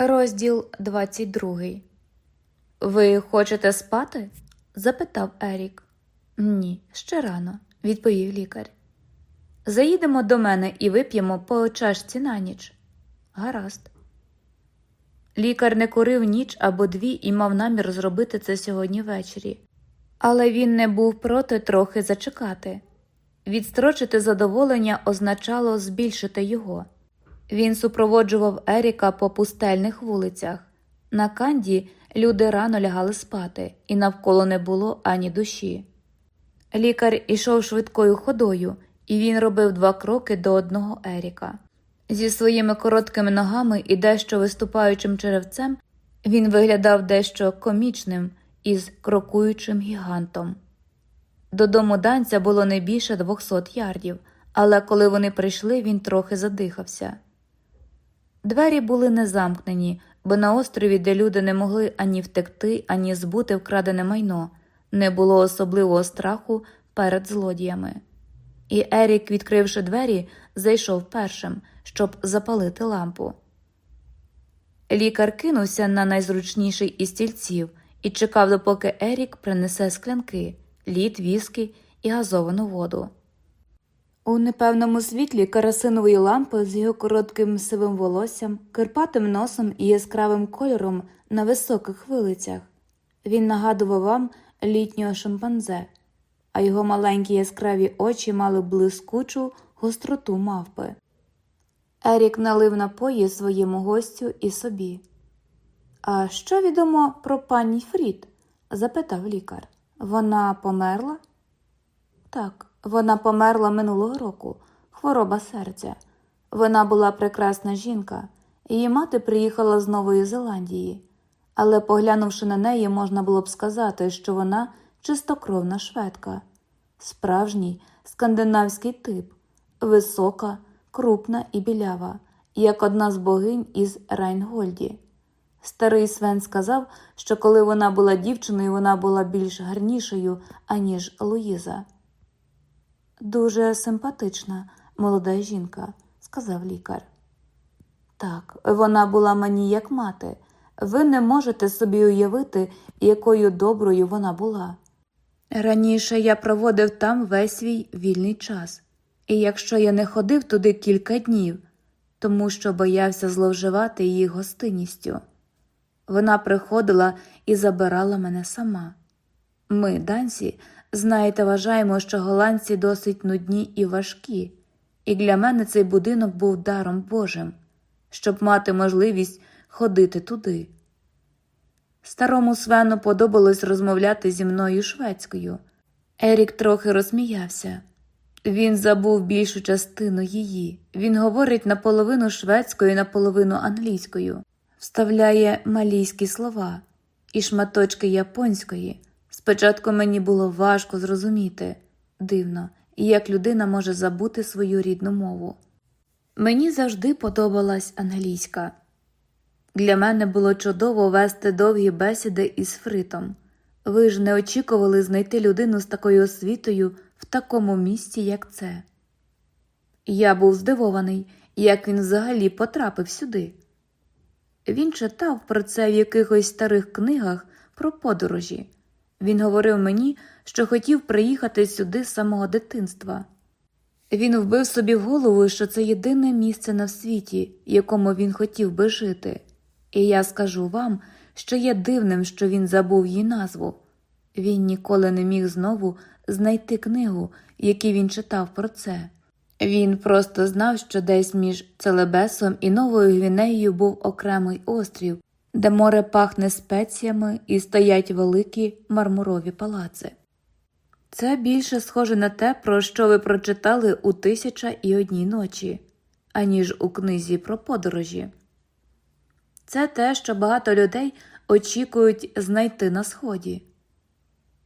Розділ 22 Ви хочете спати? запитав Ерік. Ні, ще рано, відповів лікар. Заїдемо до мене і вип'ємо по чашці на ніч. Гаразд. Лікар не курив ніч або дві і мав намір зробити це сьогодні ввечері. Але він не був проти трохи зачекати. Відстрочити задоволення означало збільшити його. Він супроводжував Еріка по пустельних вулицях. На канді люди рано лягали спати, і навколо не було ані душі. Лікар ішов швидкою ходою, і він робив два кроки до одного Еріка. Зі своїми короткими ногами і дещо виступаючим черевцем він виглядав дещо комічним із крокуючим гігантом. Додому данця було не більше двохсот ярдів, але коли вони прийшли, він трохи задихався. Двері були не замкнені, бо на острові, де люди не могли ані втекти, ані збути вкрадене майно, не було особливого страху перед злодіями. І Ерік, відкривши двері, зайшов першим, щоб запалити лампу. Лікар кинувся на найзручніший із стільців і чекав, допоки Ерік принесе склянки, лід, віскі і газовану воду. У непевному світлі карасинової лампи з його коротким сивим волоссям, кирпатим носом і яскравим кольором на високих вилицях. Він нагадував вам літнього шимпанзе, а його маленькі яскраві очі мали блискучу гостроту мавпи. Ерік налив напої своєму гостю і собі. А що відомо про пані Фрід? запитав лікар. Вона померла? Так, вона померла минулого року, хвороба серця. Вона була прекрасна жінка, її мати приїхала з Нової Зеландії, але, поглянувши на неї, можна було б сказати, що вона чистокровна шведка, справжній скандинавський тип, висока, крупна і білява, як одна з богинь із Райнгольді. Старий Свен сказав, що коли вона була дівчиною, вона була більш гарнішою, аніж Луїза. Дуже симпатична молода жінка, сказав лікар. Так, вона була мені як мати. Ви не можете собі уявити, якою доброю вона була. Раніше я проводив там весь свій вільний час, і якщо я не ходив туди кілька днів, тому що боявся зловживати її гостинністю, вона приходила і забирала мене сама. Ми, данці, знаєте, вважаємо, що голландці досить нудні і важкі, і для мене цей будинок був даром Божим, щоб мати можливість ходити туди. Старому Свену подобалось розмовляти зі мною шведською. Ерік трохи розсміявся. Він забув більшу частину її. Він говорить наполовину шведською, наполовину англійською, вставляє малійські слова і шматочки японської. Спочатку мені було важко зрозуміти дивно, як людина може забути свою рідну мову. Мені завжди подобалась англійська. Для мене було чудово вести довгі бесіди із Фритом. Ви ж не очікували знайти людину з такою освітою в такому місці, як це. Я був здивований, як він взагалі потрапив сюди. Він читав про це в якихось старих книгах про подорожі. Він говорив мені, що хотів приїхати сюди з самого дитинства. Він вбив собі в голову, що це єдине місце на світі, якому він хотів би жити, і я скажу вам, що є дивним, що він забув її назву. Він ніколи не міг знову знайти книгу, якій він читав про це. Він просто знав, що десь між Целебесом і Новою Гвінеєю був окремий острів, де море пахне спеціями і стоять великі мармурові палаци. Це більше схоже на те, про що ви прочитали у Тисяча і одній ночі, аніж у книзі про подорожі. Це те, що багато людей очікують знайти на сході.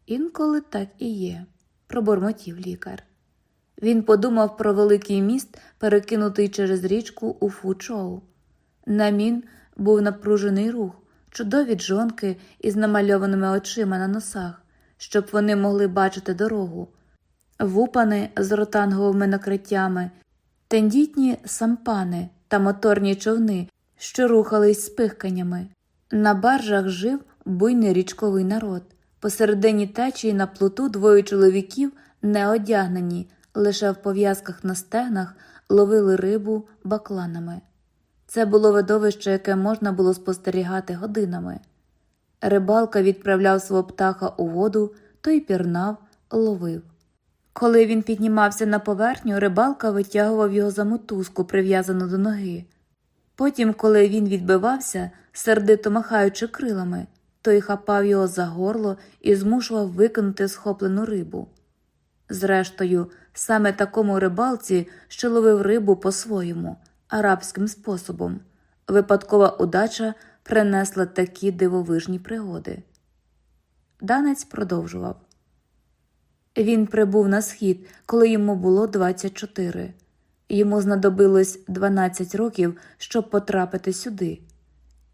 Інколи так і є, пробормотів лікар. Він подумав про великий міст, перекинутий через річку у Фучоу. Намін був напружений рух, чудові джонки із намальованими очима на носах, щоб вони могли бачити дорогу, вупани з ротанговими накриттями, тендітні сампани та моторні човни, що рухались з пихканнями. На баржах жив буйний річковий народ. Посередині течії на плоту двоє чоловіків, не одягнені, лише в пов'язках на стегнах, ловили рибу бакланами. Це було видовище, яке можна було спостерігати годинами. Рибалка відправляв свого птаха у воду, той пірнав, ловив. Коли він піднімався на поверхню, рибалка витягував його за мотузку, прив'язану до ноги. Потім, коли він відбивався, сердито махаючи крилами, той хапав його за горло і змушував викинути схоплену рибу. Зрештою, саме такому рибалці, що ловив рибу по-своєму, арабським способом, випадкова удача принесла такі дивовижні пригоди. Данець продовжував. Він прибув на схід, коли йому було 24. Йому знадобилось 12 років, щоб потрапити сюди.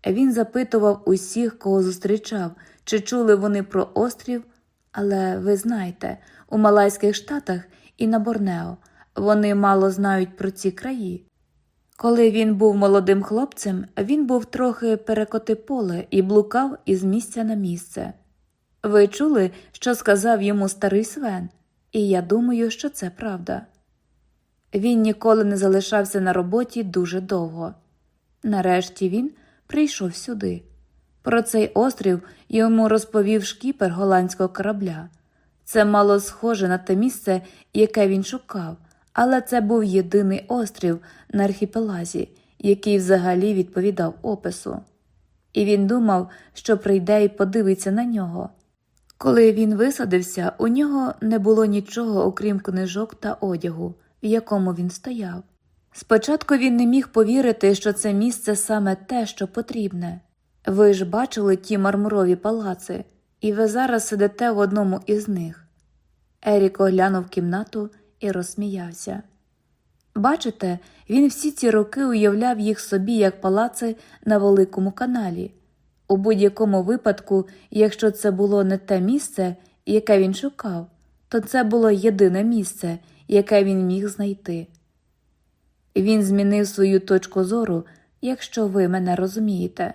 Він запитував усіх, кого зустрічав, чи чули вони про острів, але ви знаєте, у Малайських Штатах і на Борнео вони мало знають про ці краї. Коли він був молодим хлопцем, він був трохи перекоти поле і блукав із місця на місце. Ви чули, що сказав йому старий Свен, і я думаю, що це правда. Він ніколи не залишався на роботі дуже довго. Нарешті він прийшов сюди. Про цей острів йому розповів шкіпер голландського корабля. Це мало схоже на те місце, яке він шукав, але це був єдиний острів на архіпелазі, який взагалі відповідав опису. І він думав, що прийде і подивиться на нього. Коли він висадився, у нього не було нічого, окрім книжок та одягу, в якому він стояв. Спочатку він не міг повірити, що це місце саме те, що потрібне. Ви ж бачили ті мармурові палаци, і ви зараз сидите в одному із них. Ерік оглянув кімнату і розсміявся. Бачите, він всі ці роки уявляв їх собі як палаци на великому каналі. У будь-якому випадку, якщо це було не те місце, яке він шукав, то це було єдине місце, яке він міг знайти. Він змінив свою точку зору, якщо ви мене розумієте,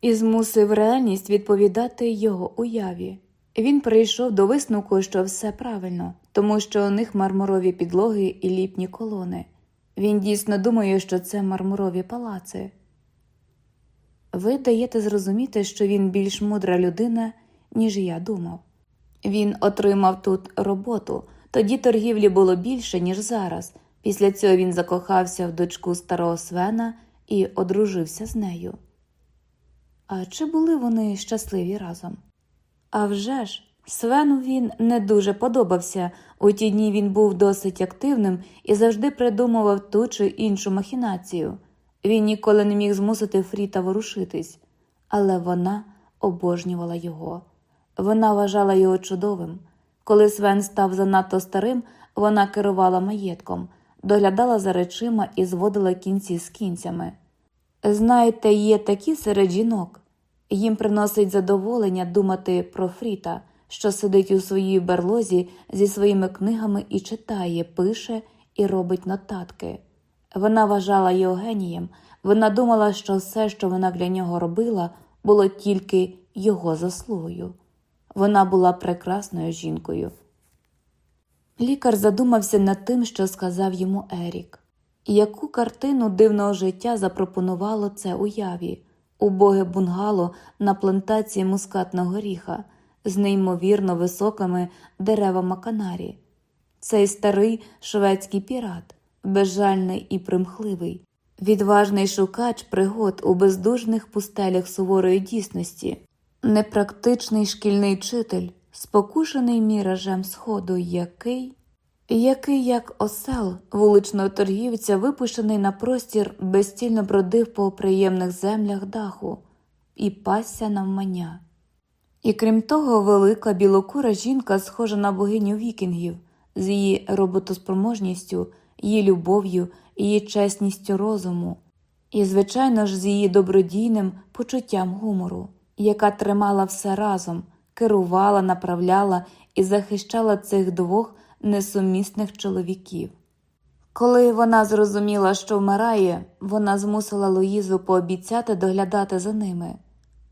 і змусив реальність відповідати його уяві. Він прийшов до висновку, що все правильно, тому що у них мармурові підлоги і ліпні колони. Він дійсно думає, що це мармурові палаци. Ви даєте зрозуміти, що він більш мудра людина, ніж я думав. Він отримав тут роботу, тоді торгівлі було більше, ніж зараз. Після цього він закохався в дочку старого Свена і одружився з нею. А чи були вони щасливі разом? А вже ж, Свену він не дуже подобався. У ті дні він був досить активним і завжди придумував ту чи іншу махінацію. Він ніколи не міг змусити Фріта ворушитись, але вона обожнювала його. Вона вважала його чудовим. Коли Свен став занадто старим, вона керувала маєтком, доглядала за речима і зводила кінці з кінцями. Знаєте, є такі серед жінок. Їм приносить задоволення думати про Фріта, що сидить у своїй берлозі зі своїми книгами і читає, пише і робить нотатки. Вона вважала його генієм, вона думала, що все, що вона для нього робила, було тільки його заслугою. Вона була прекрасною жінкою. Лікар задумався над тим, що сказав йому Ерік. Яку картину дивного життя запропонувало це уяві, убоге бунгало на плантації мускатного горіха з неймовірно високими деревами канарі, цей старий шведський пірат, безжальний і примхливий, відважний шукач пригод у бездужних пустелях суворої дійсності, непрактичний шкільний вчитель, спокушений міражем сходу, який, який, як осел вуличного торгівця, випущений на простір, безцільно бродив по приємних землях даху і пасся навмання. І крім того, велика білокура жінка, схожа на богиню вікінгів, з її роботоспроможністю, її любов'ю, її чесністю розуму, і, звичайно ж, з її добродійним почуттям гумору, яка тримала все разом, керувала, направляла і захищала цих двох несумісних чоловіків. Коли вона зрозуміла, що вмирає, вона змусила Луїзу пообіцяти доглядати за ними.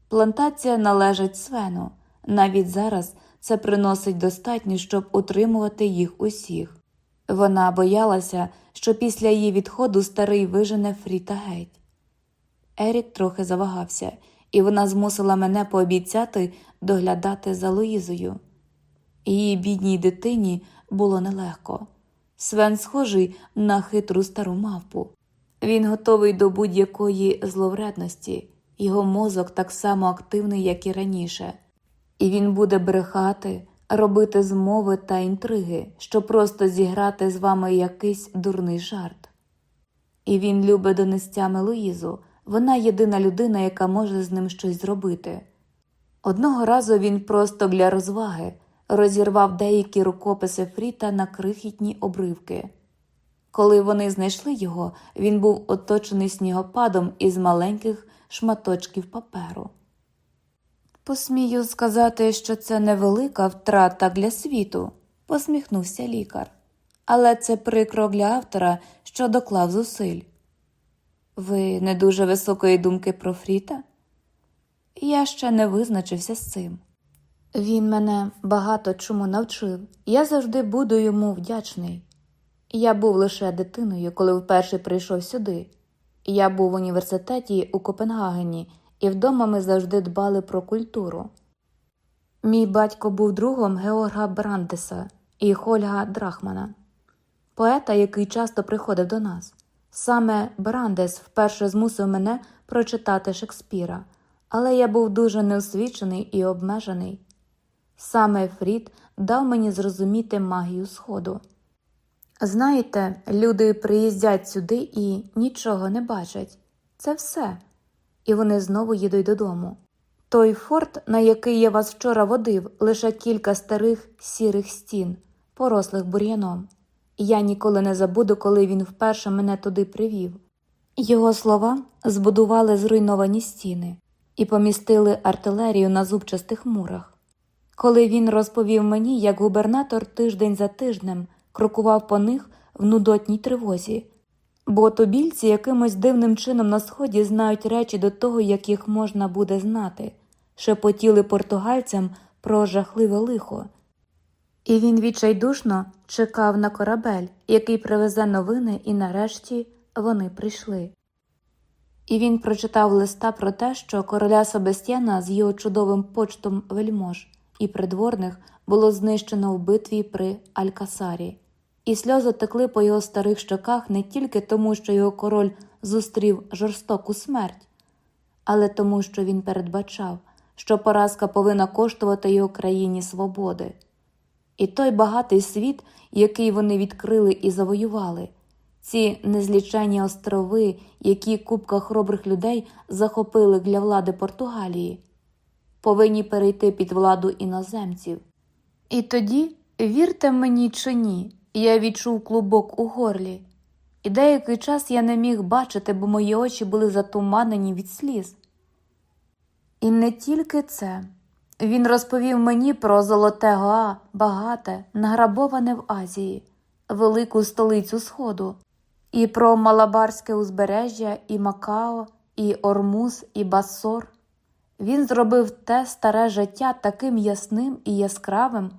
Плантація належить Свену, навіть зараз це приносить достатньо, щоб утримувати їх усіх. Вона боялася, що після її відходу старий вижене Фріта геть. Ерік трохи завагався, і вона змусила мене пообіцяти доглядати за Луїзою. Її бідній дитині було нелегко. Свен схожий на хитру стару мавпу. Він готовий до будь-якої зловредності, його мозок так само активний, як і раніше, і він буде брехати, робити змови та інтриги, щоб просто зіграти з вами якийсь дурний жарт. І він любить донестями Луїзу, вона єдина людина, яка може з ним щось зробити. Одного разу він просто для розваги розірвав деякі рукописи Фріта на крихітні обривки. Коли вони знайшли його, він був оточений снігопадом із маленьких шматочків паперу. Посмію сказати, що це невелика втрата для світу, посміхнувся лікар, але це прикро для автора, що доклав зусиль. Ви не дуже високої думки про Фріта? Я ще не визначився з цим. Він мене багато чому навчив, я завжди буду йому вдячний. Я був лише дитиною, коли вперше прийшов сюди. Я був в університеті у Копенгагені, і вдома ми завжди дбали про культуру. Мій батько був другом Георга Брандеса і Хольга Драхмана, поета, який часто приходив до нас. Саме Брандес вперше змусив мене прочитати Шекспіра, але я був дуже неосвічений і обмежений. Саме Фрід дав мені зрозуміти магію Сходу. Знаєте, люди приїздять сюди і нічого не бачать. Це все. І вони знову їдуть додому. Той форт, на який я вас вчора водив, лише кілька старих сірих стін, порослих бур'яном. Я ніколи не забуду, коли він вперше мене туди привів. Його слова збудували зруйновані стіни і помістили артилерію на зубчастих мурах. Коли він розповів мені, як губернатор тиждень за тижнем крокував по них в нудотній тривозі, бо тобільці якимось дивним чином на сході знають речі до того, як їх можна буде знати, шепотіли португальцям про жахливе лихо. І він відчайдушно чекав на корабель, який привезе новини, і нарешті вони прийшли. І він прочитав листа про те, що короля Себастьяна з його чудовим почтом вельмож і придворних було знищено в битві при Алькасарі, і сльози текли по його старих щоках не тільки тому, що його король зустрів жорстоку смерть, але тому, що він передбачав, що поразка повинна коштувати його країні свободи. І той багатий світ, який вони відкрили і завоювали, ці незлічені острови, які купка хоробрих людей захопили для влади Португалії, повинні перейти під владу іноземців. І тоді, вірте мені чи ні, я відчув клубок у горлі, і деякий час я не міг бачити, бо мої очі були затуманені від сліз. І не тільки це. Він розповів мені про золоте Гоа, багате, награбоване в Азії, велику столицю Сходу, і про Малабарське узбережжя, і Макао, і Ормуз, і Басор. Він зробив те старе життя таким ясним і яскравим,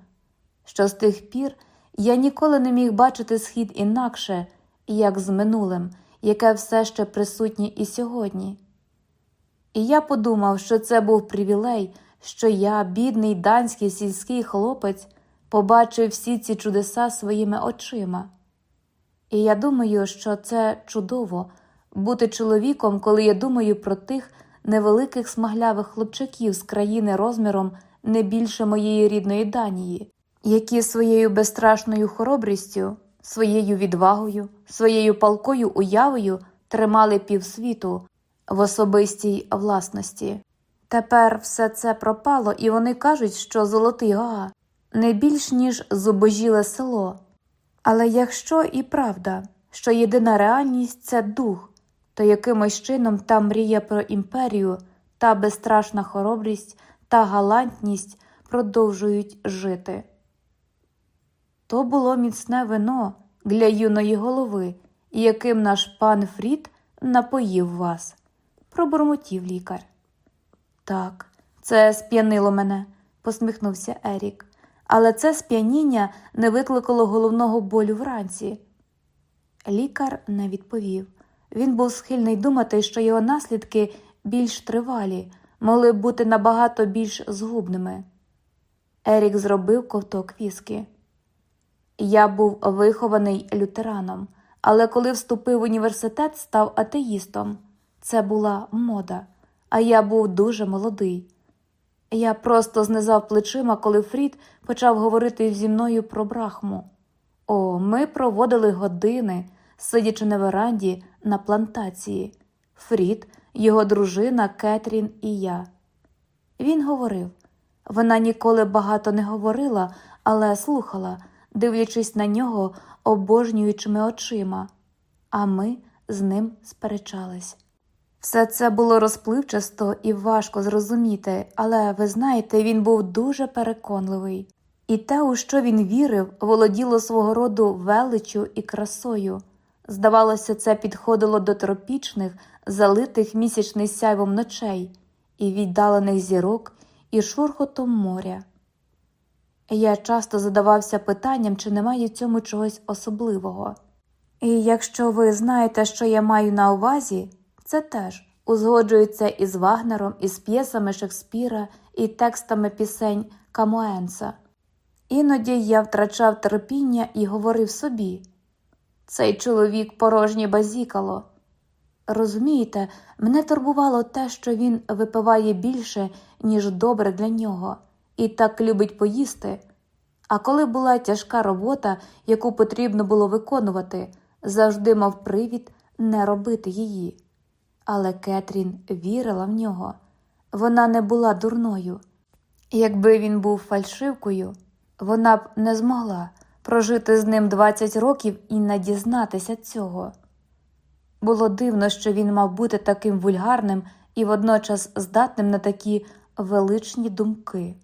що з тих пір я ніколи не міг бачити схід інакше, як з минулим, яке все ще присутнє і сьогодні. І я подумав, що це був привілей, що я, бідний данський сільський хлопець, побачив всі ці чудеса своїми очима. І я думаю, що це чудово бути чоловіком, коли я думаю про тих невеликих смаглявих хлопчаків з країни розміром не більше моєї рідної Данії, які своєю безстрашною хоробрістю, своєю відвагою, своєю палкою уявою тримали півсвіту в особистій власності. Тепер все це пропало, і вони кажуть, що Золотий Гаа не більш ніж зубожіле село. Але якщо і правда, що єдина реальність це дух, то якимось чином та мрія про імперію, та безстрашна хоробрість та галантність продовжують жити. То було міцне вино, для юної голови, яким наш пан Фрід напоїв вас, пробурмотів лікар. Так, це сп'янило мене, посміхнувся Ерік, але це сп'яніння не викликало головного болю вранці. Лікар не відповів. Він був схильний думати, що його наслідки більш тривалі, могли б бути набагато більш згубними. Ерік зробив ковток віскі. Я був вихований лютераном, але коли вступив в університет, став атеїстом. Це була мода, а я був дуже молодий. Я просто знизав плечима, коли Фрід почав говорити зі мною про брахму. О, ми проводили години, сидячи на веранді на плантації. Фрід, його дружина Кетрін і я. Він говорив. Вона ніколи багато не говорила, але слухала, дивлячись на нього обожнюючими очима, а ми з ним сперечались. Все це було розпливчасто і важко зрозуміти, але ви знаєте, він був дуже переконливий, і те, у що він вірив, володіло свого роду величчю і красою. Здавалося, це підходило до тропічних, залитих місячним сяйвом ночей і віддалених зірок і шурхотом моря. Я часто задавався питанням, чи немає в цьому чогось особливого. І якщо ви знаєте, що я маю на увазі, це теж узгоджується із Вагнером, із п'єсами Шекспіра і текстами пісень Камоенса. Іноді я втрачав терпіння і говорив собі цей чоловік порожнє базікало. Розумієте, мене турбувало те, що він випиває більше, ніж добре для нього, і так любить поїсти. А коли була тяжка робота, яку потрібно було виконувати, завжди мав привід не робити її. Але Кетрін вірила в нього, вона не була дурною. Якби він був фальшивкою, вона б не змогла прожити з ним 20 років і не дізнатися цього. Було дивно, що він мав бути таким вульгарним і водночас здатним на такі величні думки.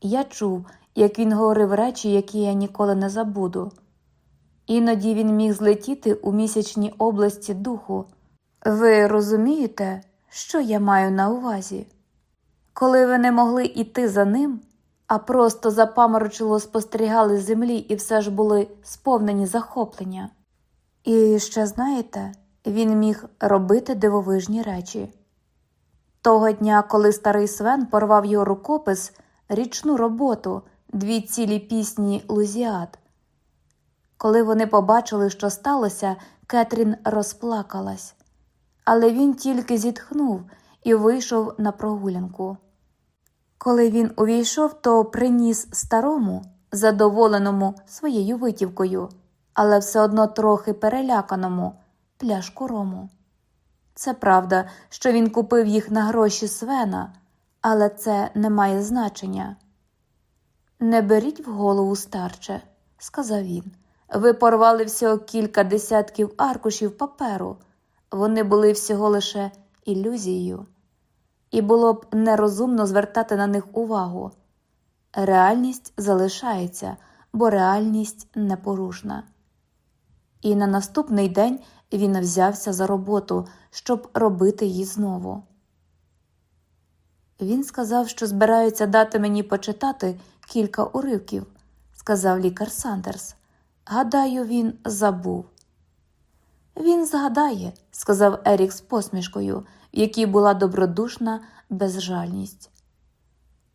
Я чув, як він говорив речі, які я ніколи не забуду. Іноді він міг злетіти у місячній області духу. Ви розумієте, що я маю на увазі? Коли ви не могли йти за ним, а просто запаморочило спостерігали землі і все ж були сповнені захоплення. І ще знаєте, він міг робити дивовижні речі. Того дня, коли старий Свен порвав його рукопис, річну роботу, дві цілі пісні Лузіат. Коли вони побачили, що сталося, Кетрін розплакалась, але він тільки зітхнув і вийшов на прогулянку. Коли він увійшов, то приніс старому, задоволеному своєю витівкою, але все одно трохи переляканому пляшку рому. Це правда, що він купив їх на гроші свена, але це не має значення. Не беріть в голову, старче, сказав він. Ви порвали всього кілька десятків аркушів паперу, вони були всього лише ілюзією, і було б нерозумно звертати на них увагу. Реальність залишається, бо реальність непорушна. І на наступний день він взявся за роботу, щоб робити її знову. Він сказав, що збирається дати мені почитати кілька уривків, сказав лікар Сандерс. Гадаю, він забув. Він згадає, сказав Ерік з посмішкою, в якій була добродушна безжальність.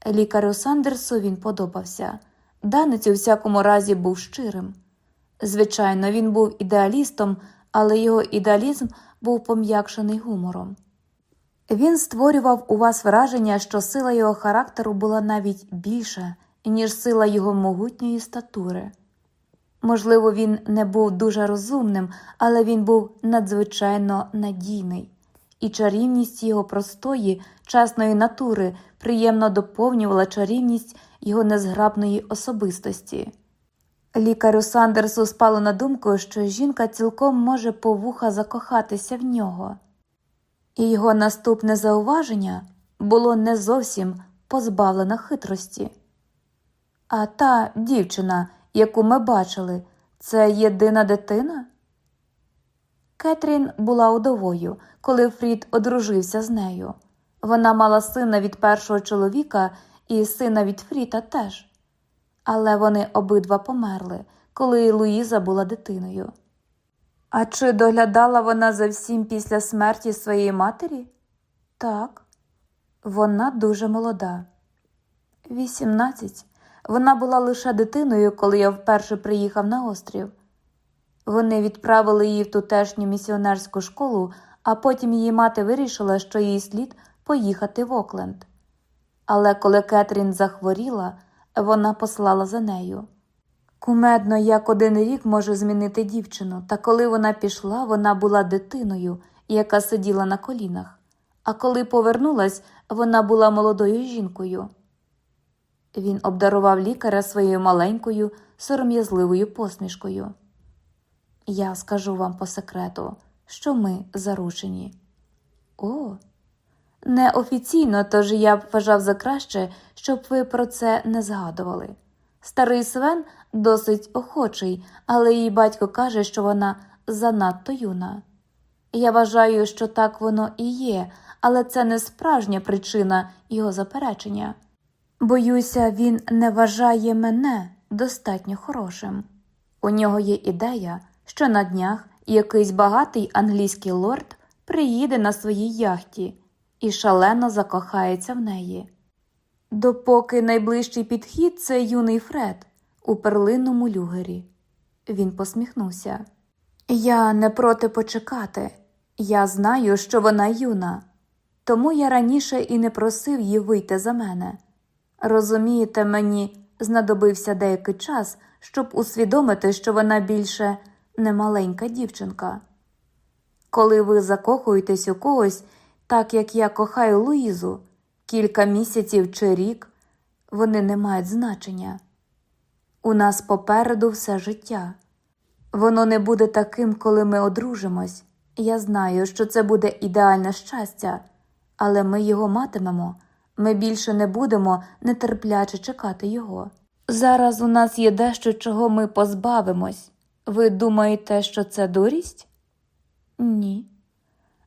Лікарю Сандерсу він подобався. Данець у всякому разі був щирим. Звичайно, він був ідеалістом, але його ідеалізм був пом'якшений гумором. Він створював у вас враження, що сила його характеру була навіть більша, ніж сила його могутньої статури. Можливо, він не був дуже розумним, але він був надзвичайно надійний, і чарівність його простої, часної натури приємно доповнювала чарівність його незграбної особистості. Лікарю Сандерсу спало на думку, що жінка цілком може по вуха закохатися в нього, і його наступне зауваження було не зовсім позбавлено хитрості. А та дівчина, яку ми бачили, Це єдина дитина? Кетрін була удовою, коли Фрід одружився з нею. Вона мала сина від першого чоловіка і сина від Фріта теж. Але вони обидва померли, коли Луїза була дитиною. А чи доглядала вона за всім після смерті своєї матері? Так, вона дуже молода. Вісімнадцять. Вона була лише дитиною, коли я вперше приїхав на острів. Вони відправили її в тутешню місіонерську школу, а потім її мати вирішила, що їй слід поїхати в Окленд. Але коли Кетрін захворіла, вона послала за нею. Кумедно, як один рік може змінити дівчину, та коли вона пішла, вона була дитиною, яка сиділа на колінах, а коли повернулась, вона була молодою жінкою. Він обдарував лікаря своєю маленькою, сором'язливою посмішкою. Я скажу вам по секрету, що ми заручені. О, неофіційно, тож я б вважав за краще, щоб ви про це не згадували. Старий Свен досить охочий, але її батько каже, що вона занадто юна. Я вважаю, що так воно і є, але це не справжня причина його заперечення. Боюся, він не вважає мене достатньо хорошим. У нього є ідея, що на днях якийсь багатий англійський лорд приїде на своїй яхті і шалено закохається в неї. Допоки найближчий підхід це юний Фред у перлинному люгері. Він посміхнувся. Я не проти почекати. Я знаю, що вона юна, тому я раніше і не просив її вийти за мене. Розумієте, мені знадобився деякий час, щоб усвідомити, що вона більше не маленька дівчинка. Коли ви закохуєтесь у когось, так як я кохаю Луїзу, кілька місяців чи рік, вони не мають значення. У нас попереду все життя. Воно не буде таким, коли ми одружимось. Я знаю, що це буде ідеальне щастя, але ми його матимемо. Ми більше не будемо нетерпляче чекати його. Зараз у нас є дещо, чого ми позбавимось. Ви думаєте, що це дурість? Ні.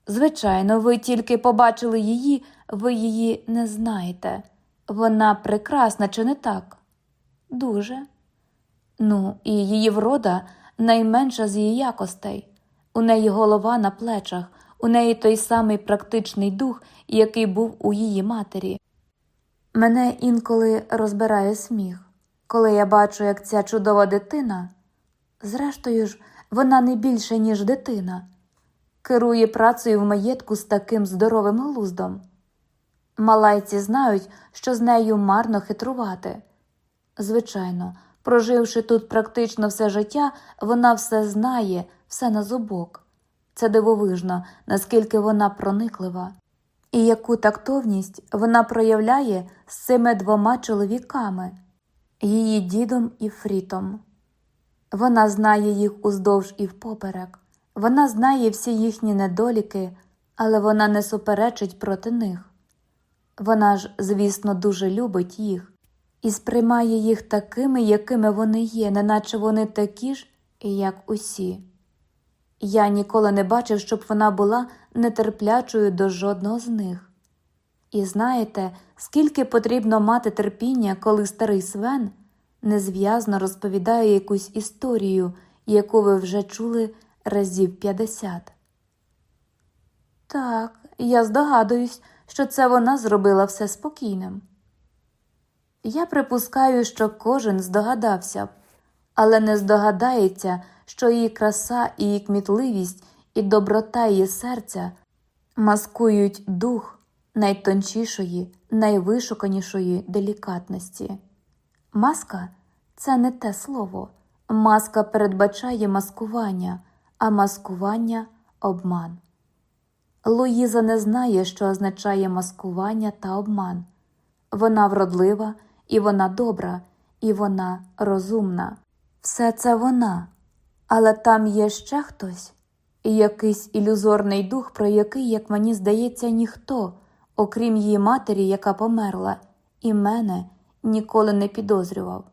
Звичайно, ви тільки побачили її, ви її не знаєте. Вона прекрасна, чи не так? Дуже. Ну, і її врода найменша з її якостей. У неї голова на плечах, у неї той самий практичний дух, який був у її матері. Мене інколи розбирає сміх, коли я бачу, як ця чудова дитина, зрештою ж, вона не більше, ніж дитина, керує працею в маєтку з таким здоровим глуздом. Малайці знають, що з нею марно хитрувати. Звичайно, проживши тут практично все життя, вона все знає, все на зубок. Це дивовижно, наскільки вона прониклива. І яку тактовність вона проявляє з цими двома чоловіками, її дідом і фрітом. Вона знає їх уздовж і впоперек, вона знає всі їхні недоліки, але вона не суперечить проти них. Вона ж, звісно, дуже любить їх і сприймає їх такими, якими вони є, неначе вони такі ж, як усі. Я ніколи не бачив, щоб вона була нетерплячою до жодного з них. І знаєте, скільки потрібно мати терпіння, коли старий Свен незв'язно розповідає якусь історію, яку ви вже чули разів п'ятдесят. Так, я здогадуюсь, що це вона зробила все спокійним. Я припускаю, що кожен здогадався б, але не здогадається, що її краса, і її кмітливість, і доброта її серця маскують дух найтончішої, найвишуканішої делікатності. Маска це не те слово. Маска передбачає маскування, а маскування обман. Луїза не знає, що означає маскування та обман. Вона вродлива, і вона добра, і вона розумна. Все це вона, але там є ще хтось, і якийсь ілюзорний дух, про який, як мені здається, ніхто, окрім її матері, яка померла, і мене ніколи не підозрював.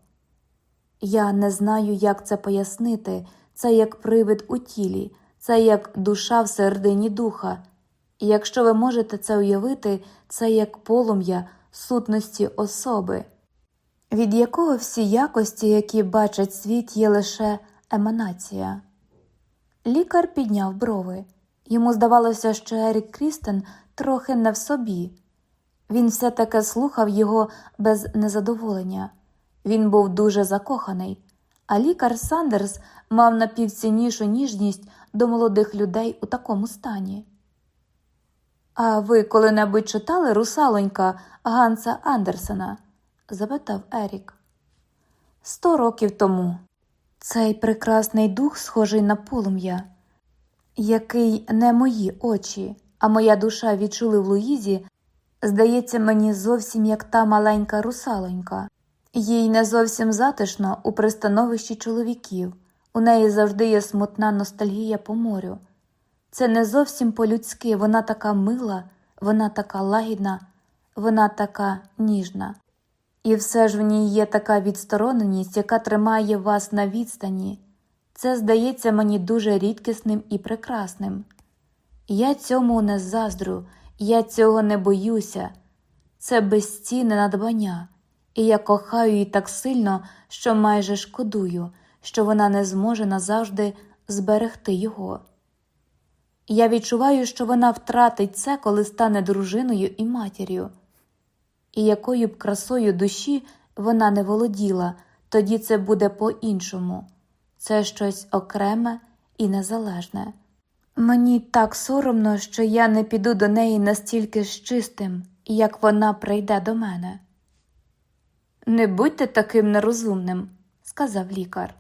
Я не знаю, як це пояснити, це як привид у тілі, це як душа в середині духа. І якщо ви можете це уявити, це як полум'я сутності особи, від якого всі якості, які бачать світ, є лише еманація. Лікар підняв брови. Йому здавалося, що Ерік Крістен трохи не в собі. Він все таки слухав його без незадоволення. Він був дуже закоханий, а лікар Сандерс мав напівціннішу ніжність до молодих людей у такому стані. А ви коли-небудь читали русалонька Ганса Андерсена? запитав Ерік. Сто років тому. Цей прекрасний дух схожий на полум'я, який не мої очі, а моя душа відчули в Луїзі, здається мені зовсім як та маленька русалонька. Їй не зовсім затишно у пристановищі чоловіків, у неї завжди є смутна ностальгія по морю. Це не зовсім по-людськи, вона така мила, вона така лагідна, вона така ніжна. І все ж в ній є така відстороненість, яка тримає вас на відстані. Це здається мені дуже рідкісним і прекрасним. Я цьому не заздрю, я цього не боюся, це безцінне надбання, і я кохаю її так сильно, що майже шкодую, що вона не зможе назавжди зберегти його. Я відчуваю, що вона втратить це, коли стане дружиною і матір'ю. І якою б красою душі вона не володіла, тоді це буде по-іншому це щось окреме і незалежне. Мені так соромно, що я не піду до неї настільки ж чистим, як вона прийде до мене. Не будьте таким нерозумним, сказав лікар.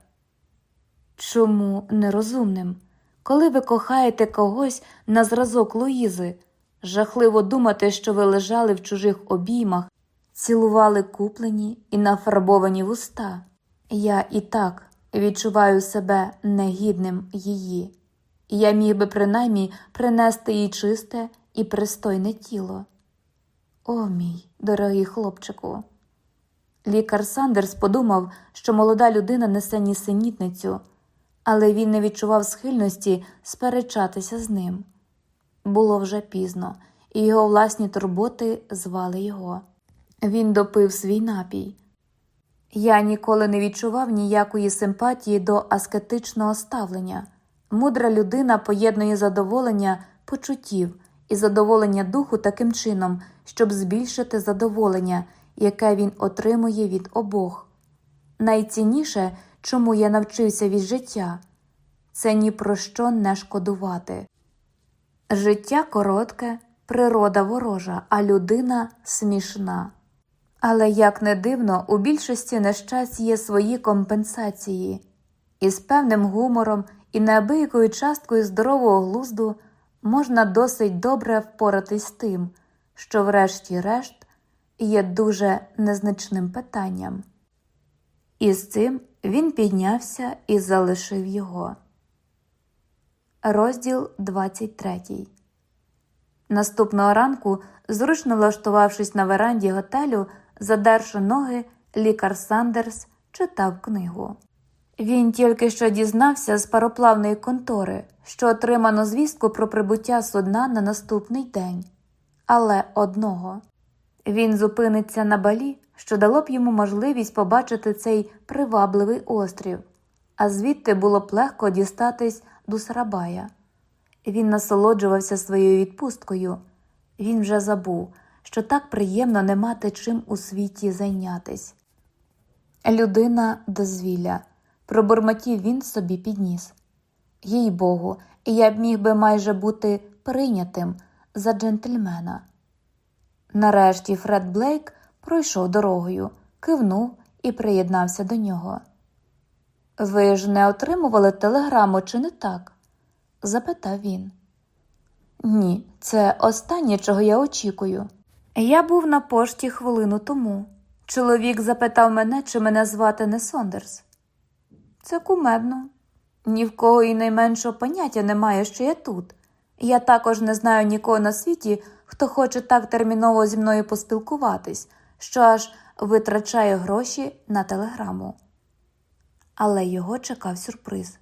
Чому нерозумним? Коли ви кохаєте когось на зразок Луїзи, жахливо думати, що ви лежали в чужих обіймах, цілували куплені і нафарбовані вуста. Я і так відчуваю себе негідним її, і я міг би принаймні принести їй чисте і пристойне тіло. О, мій дорогий хлопчику. Лікар Сандерс подумав, що молода людина несе нісенітницю, але він не відчував схильності сперечатися з ним. Було вже пізно, і його власні турботи звали його. Він допив свій напій. Я ніколи не відчував ніякої симпатії до аскетичного ставлення. Мудра людина поєднує задоволення почуттів і задоволення духу таким чином, щоб збільшити задоволення, яке він отримує від обох. Найцінніше, чому я навчився від життя, це ні про що не шкодувати. Життя коротке, природа ворожа, а людина смішна. Але, як не дивно, у більшості нещасть є свої компенсації, і з певним гумором і неабиякою часткою здорового глузду можна досить добре впоратись з тим, що, врешті-решт, є дуже незначним питанням. І з цим він піднявся і залишив його. Розділ 23 Наступного ранку, зручно влаштувавшись на веранді готелю, задерши ноги, лікар Сандерс читав книгу. Він тільки що дізнався з пароплавної контори, що отримано звістку про прибуття судна на наступний день, але одного. Він зупиниться на балі, що дало б йому можливість побачити цей привабливий острів, а звідти було б легко дістатись до Сарабая. Він насолоджувався своєю відпусткою, він вже забув що так приємно не мати чим у світі зайнятись. Людина дозвілля, пробурмотів він собі підніс. Їй Богу, я б міг би майже бути прийнятим за джентльмена. Нарешті Фред Блейк пройшов дорогою, кивнув і приєднався до нього. Ви ж не отримували телеграму, чи не так? запитав він. Ні, це останнє, чого я очікую. Я був на пошті хвилину тому. Чоловік запитав мене, чи мене звати не Сондерс. Це кумедно. Ні в кого і найменшого поняття немає, що я тут. Я також не знаю нікого на світі, хто хоче так терміново зі мною поспілкуватись, що аж витрачає гроші на телеграму. Але його чекав сюрприз.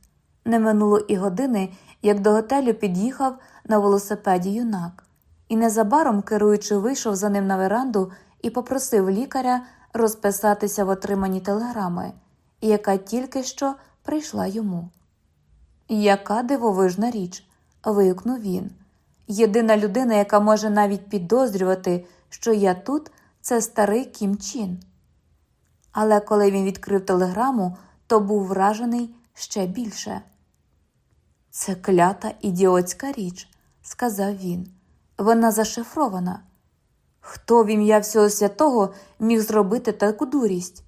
Не минуло і години, як до готелю під'їхав на велосипеді юнак, і незабаром керуючи вийшов за ним на веранду і попросив лікаря розписатися в отриманні телеграми, яка тільки що прийшла йому. Яка дивовижна річ. вигукнув він. Єдина людина, яка може навіть підозрювати, що я тут, це старий Кім Чін. Але коли він відкрив телеграму, то був вражений ще більше. Це клята ідіотська річ, сказав він. Вона зашифрована. Хто в ім'я всього святого міг зробити таку дурість?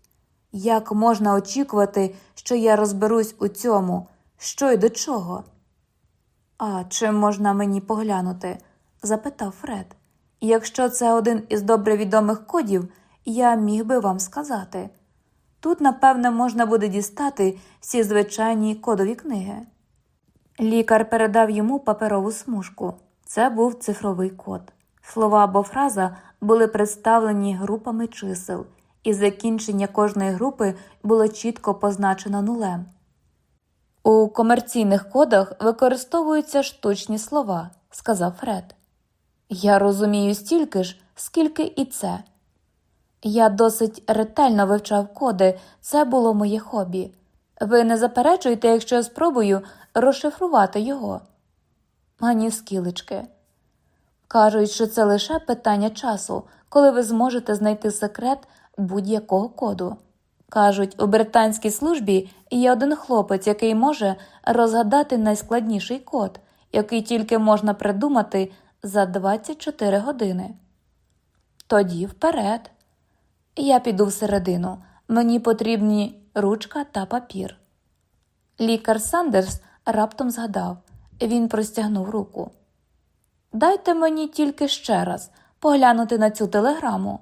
Як можна очікувати, що я розберусь у цьому, що й до чого? А чи можна мені поглянути? запитав Фред. Якщо це один із добре відомих кодів, я міг би вам сказати. Тут, напевне, можна буде дістати всі звичайні кодові книги. Лікар передав йому паперову смужку. Це був цифровий код. Слова або фраза були представлені групами чисел, і закінчення кожної групи було чітко позначено нулем. У комерційних кодах використовуються штучні слова, сказав Фред. Я розумію стільки ж, скільки і це. Я досить ретельно вивчав коди, це було моє хобі. Ви не заперечуєте, якщо я спробую розшифрувати його? Ані скілечки. Кажуть, що це лише питання часу, коли ви зможете знайти секрет будь-якого коду. Кажуть, у британській службі є один хлопець, який може розгадати найскладніший код, який тільки можна придумати за 24 години. Тоді вперед. Я піду всередину. Мені потрібні ручка та папір. Лікар Сандерс раптом згадав він простягнув руку. Дайте мені тільки ще раз поглянути на цю телеграму.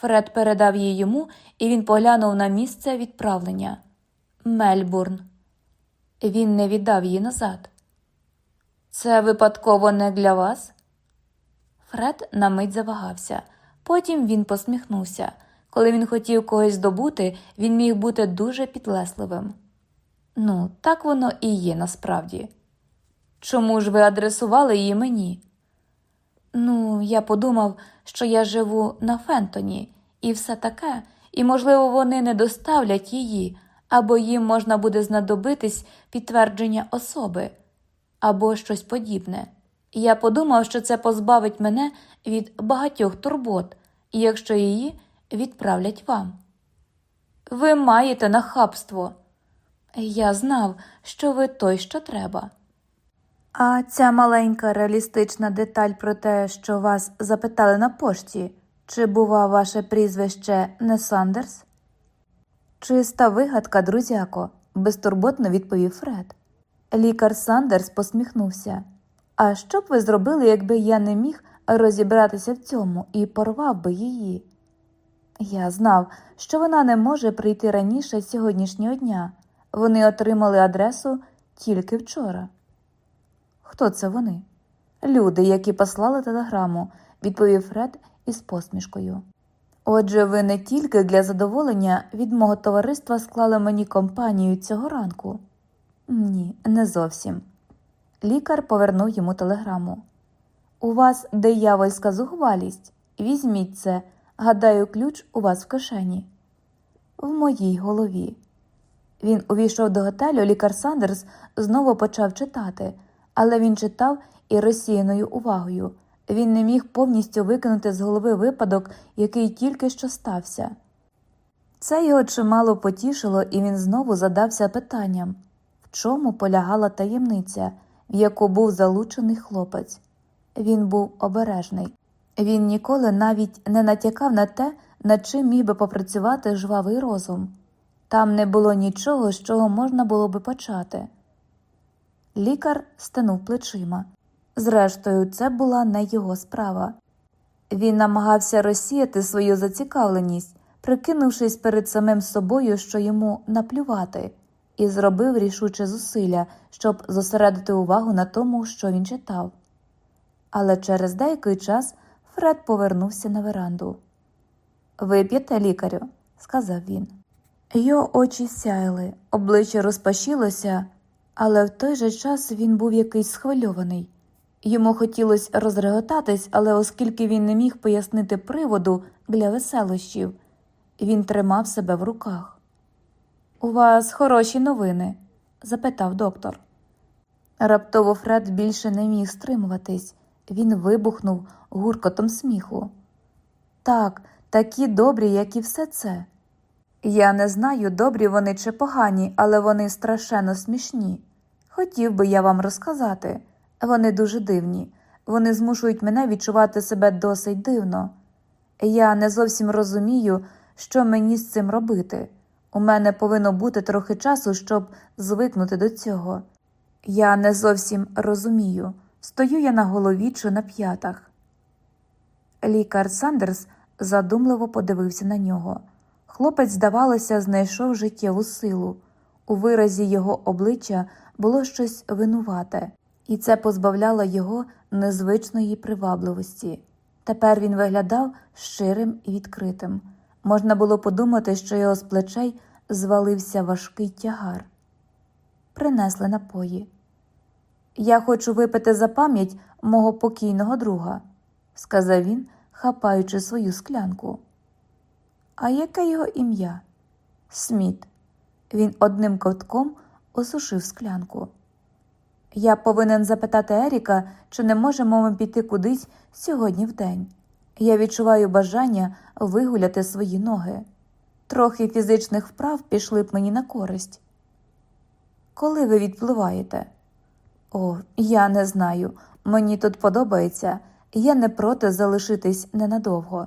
Фред передав її йому, і він поглянув на місце відправлення Мельбурн. Він не віддав її назад. Це випадково не для вас? Фред на мить завагався. Потім він посміхнувся. Коли він хотів когось здобути, він міг бути дуже підлесливим. Ну, так воно і є насправді. Чому ж ви адресували її мені? Ну, я подумав, що я живу на Фентоні і все таке, і, можливо, вони не доставлять її, або їм можна буде знадобитись підтвердження особи, або щось подібне. Я подумав, що це позбавить мене від багатьох турбот, якщо її відправлять вам. Ви маєте нахабство. Я знав, що ви той, що треба. А ця маленька реалістична деталь про те, що вас запитали на пошті, чи, бува, ваше прізвище не Сандерс? Чиста вигадка, друзяко, безтурботно відповів Фред. Лікар Сандерс посміхнувся. А що б ви зробили, якби я не міг розібратися в цьому і порвав би її? Я знав, що вона не може прийти раніше сьогоднішнього дня. Вони отримали адресу тільки вчора. Хто це вони? Люди, які послали телеграму, відповів Фред із посмішкою. Отже, ви не тільки для задоволення від мого товариства склали мені компанію цього ранку? Ні, не зовсім. Лікар повернув йому телеграму. У вас диявольська зухвалість. Візьміть це, гадаю, ключ у вас в кишені. В моїй голові. Він увійшов до готелю, лікар Сандерс знову почав читати, але він читав і розсіяною увагою. Він не міг повністю викинути з голови випадок, який тільки що стався. Це його чимало потішило, і він знову задався питанням в чому полягала таємниця, в яку був залучений хлопець. Він був обережний. Він ніколи навіть не натякав на те, над чим міг би попрацювати жвавий розум. Там не було нічого, з чого можна було би почати. Лікар стенув плечима. Зрештою, це була не його справа. Він намагався розсіяти свою зацікавленість, прикинувшись перед самим собою, що йому наплювати, і зробив рішуче зусилля, щоб зосередити увагу на тому, що він читав. Але через деякий час Фред повернувся на веранду. Вип'єте, лікарю, сказав він. Його очі сяяли, обличчя розпашілося, але в той же час він був якийсь схвильований. Йому хотілося розреготатись, але оскільки він не міг пояснити приводу для веселощів, він тримав себе в руках. У вас хороші новини? запитав доктор. Раптово Фред більше не міг стримуватись, він вибухнув гуркотом сміху. Так, такі добрі, як і все це. Я не знаю, добрі вони чи погані, але вони страшенно смішні. Хотів би я вам розказати. Вони дуже дивні, вони змушують мене відчувати себе досить дивно. Я не зовсім розумію, що мені з цим робити. У мене повинно бути трохи часу, щоб звикнути до цього. Я не зовсім розумію, стою я на голові чи на п'ятах. Лікар Сандерс задумливо подивився на нього. Хлопець, здавалося, знайшов життєву силу. У виразі його обличчя було щось винувате, і це позбавляло його незвичної привабливості. Тепер він виглядав щирим і відкритим. Можна було подумати, що його з плечей звалився важкий тягар. Принесли напої. Я хочу випити за пам'ять мого покійного друга, сказав він, хапаючи свою склянку. А яке його ім'я? Сміт. Він одним ковтком осушив склянку. Я повинен запитати Еріка, чи не можемо ми піти кудись сьогодні вдень. Я відчуваю бажання вигуляти свої ноги. Трохи фізичних вправ пішли б мені на користь. Коли ви відпливаєте? О, я не знаю. Мені тут подобається, я не проти залишитись ненадовго.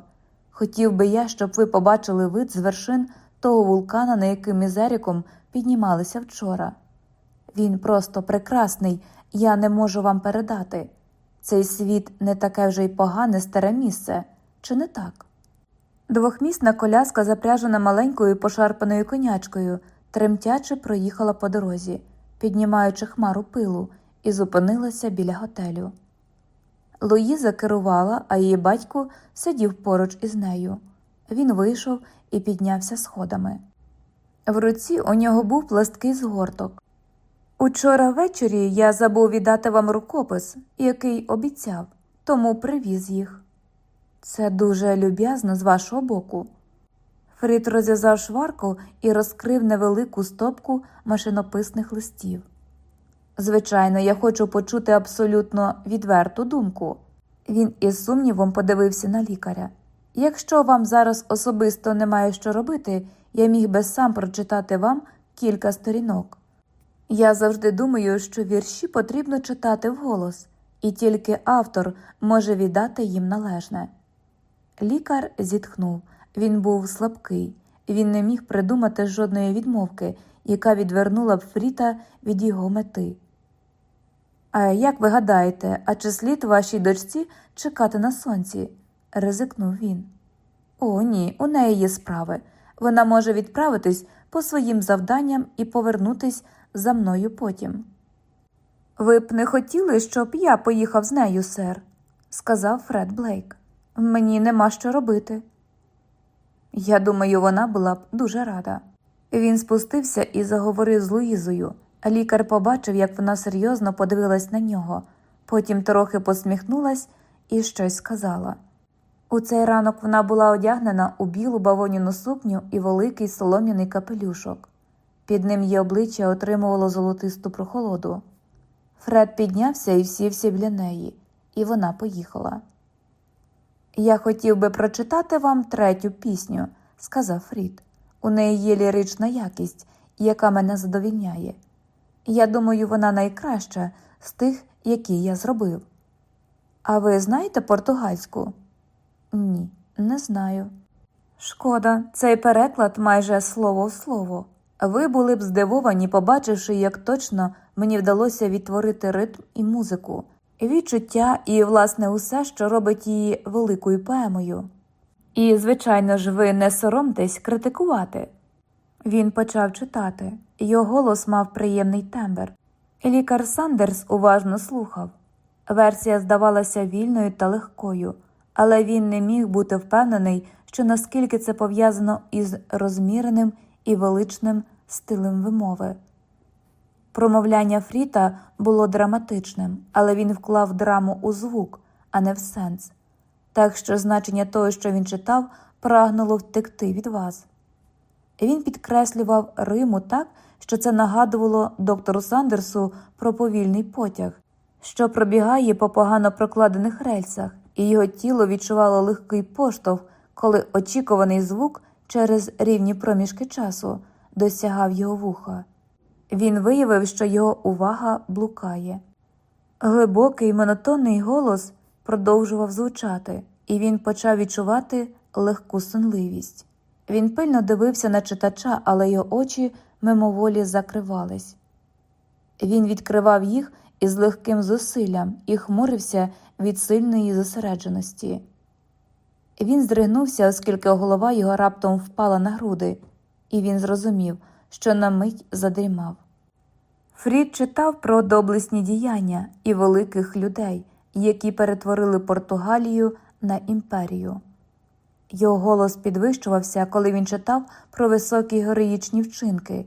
Хотів би я, щоб ви побачили вид з вершин того вулкана, на який ми з Еріком піднімалися вчора. Він просто прекрасний, я не можу вам передати. Цей світ не таке вже й погане старе місце, чи не так? Двохмісна коляска, запряжена маленькою пошарпаною конячкою, тремтяче проїхала по дорозі, піднімаючи хмару пилу, і зупинилася біля готелю. Луїза керувала, а її батько сидів поруч із нею. Він вийшов і піднявся сходами. В руці у нього був пласткий згорток. Учора ввечері я забув віддати вам рукопис, який обіцяв, тому привіз їх. Це дуже люб'язно з вашого боку. Фрід розв'язав шварку і розкрив невелику стопку машинописних листів. Звичайно, я хочу почути абсолютно відверту думку. Він із сумнівом подивився на лікаря. Якщо вам зараз особисто немає що робити, я міг би сам прочитати вам кілька сторінок. Я завжди думаю, що вірші потрібно читати вголос, і тільки автор може віддати їм належне. Лікар зітхнув він був слабкий, він не міг придумати жодної відмовки, яка відвернула б Фріта від його мети. А як ви гадаєте, а чи слід вашій дочці чекати на сонці? Ризикнув він. О, ні, у неї є справи. Вона може відправитись по своїм завданням і повернутись за мною потім. Ви б не хотіли, щоб я поїхав з нею, сер, сказав Фред Блейк. Мені нема що робити. Я думаю, вона була б дуже рада. Він спустився і заговорив з Луїзою. Лікар побачив, як вона серйозно подивилась на нього, потім трохи посміхнулась і щось сказала. У цей ранок вона була одягнена у білу бавоніну сукню і великий солом'яний капелюшок. Під ним її обличчя отримувало золотисту прохолоду. Фред піднявся і сівся біля неї, і вона поїхала. Я хотів би прочитати вам третю пісню, сказав Фрід. У неї є лірична якість, яка мене задовільняє. Я думаю, вона найкраща з тих, які я зробив. А ви знаєте португальську? Ні, не знаю. Шкода, цей переклад майже слово в слово. Ви були б здивовані, побачивши, як точно мені вдалося відтворити ритм і музику, відчуття і, власне, усе, що робить її великою поемою. І, звичайно ж, ви не соромтесь критикувати. Він почав читати, його голос мав приємний тембр. Лікар Сандерс уважно слухав. Версія здавалася вільною та легкою, але він не міг бути впевнений, що наскільки це пов'язано із розміреним і величним стилем вимови. Промовляння Фріта було драматичним, але він вклав драму у звук, а не в сенс, так що значення того, що він читав, прагнуло втекти від вас. Він підкреслював Риму так, що це нагадувало доктору Сандерсу про повільний потяг, що пробігає по погано прокладених рельсах, і його тіло відчувало легкий поштовх, коли очікуваний звук через рівні проміжки часу досягав його вуха. Він виявив, що його увага блукає. Глибокий монотонний голос продовжував звучати, і він почав відчувати легку сонливість. Він пильно дивився на читача, але його очі мимоволі закривались. Він відкривав їх із легким зусиллям і хмурився від сильної зосередженості. Він здригнувся, оскільки голова його раптом впала на груди, і він зрозумів, що на мить задрімав. Фрід читав про доблесні діяння і великих людей, які перетворили Португалію на імперію. Його голос підвищувався, коли він читав про високі героїчні вчинки,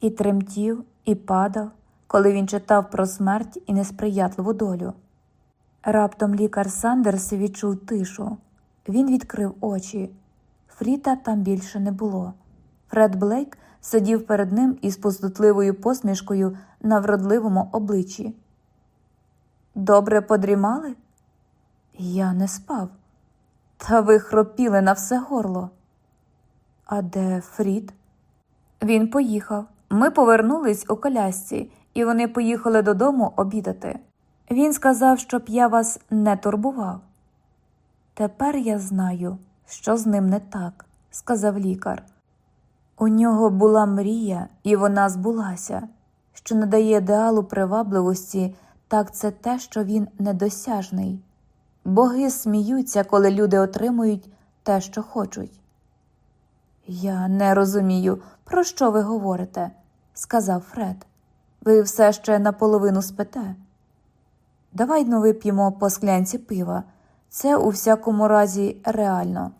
і тремтів, і падав, коли він читав про смерть і несприятливу долю. Раптом лікар Сандерс відчув тишу. Він відкрив очі. Фріта там більше не було. Фред Блейк сидів перед ним із пустотливою посмішкою на вродливому обличчі. Добре подрімали? Я не спав. Та ви хропіли на все горло. А де Фрід? Він поїхав. Ми повернулись у колясці, і вони поїхали додому обідати. Він сказав, щоб я вас не турбував. Тепер я знаю, що з ним не так, сказав лікар. У нього була мрія, і вона збулася. Що надає ідеалу привабливості, так це те, що він недосяжний. Боги сміються, коли люди отримують те, що хочуть. Я не розумію, про що ви говорите, сказав Фред. Ви все ще наполовину спите. Давай ну вип'ємо по склянці пива. Це у всякому разі реально.